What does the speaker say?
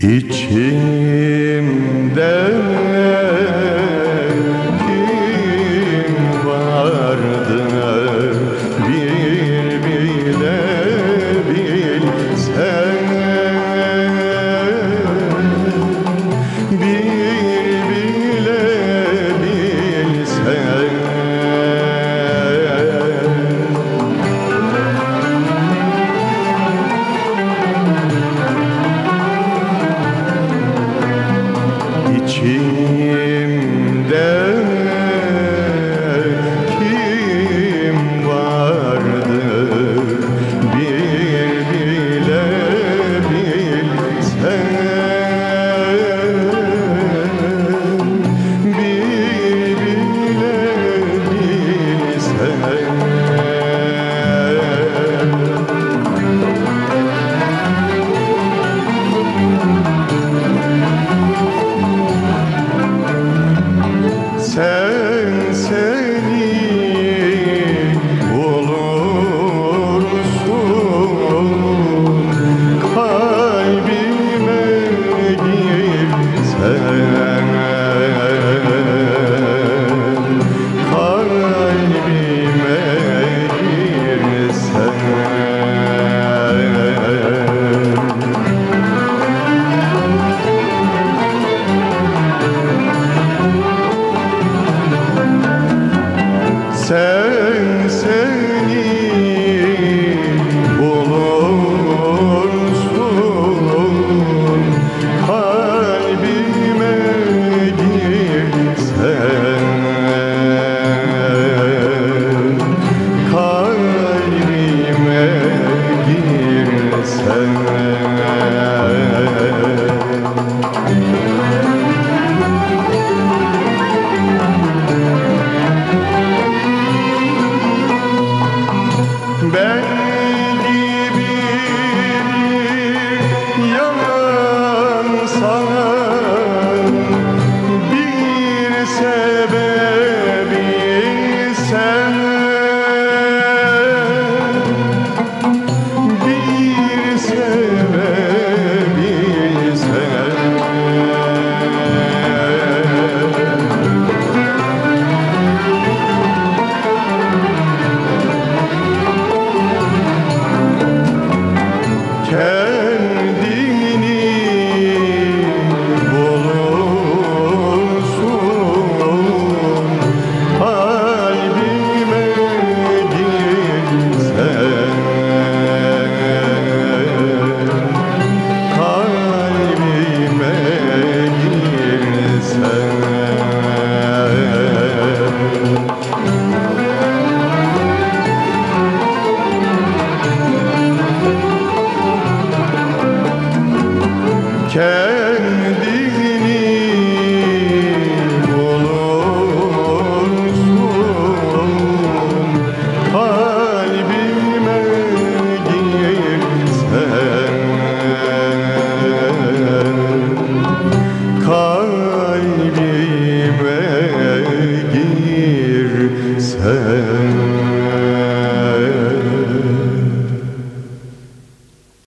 İçimde sen seni bulursun. Kalbime gitsen kalbime girsen. Yeah.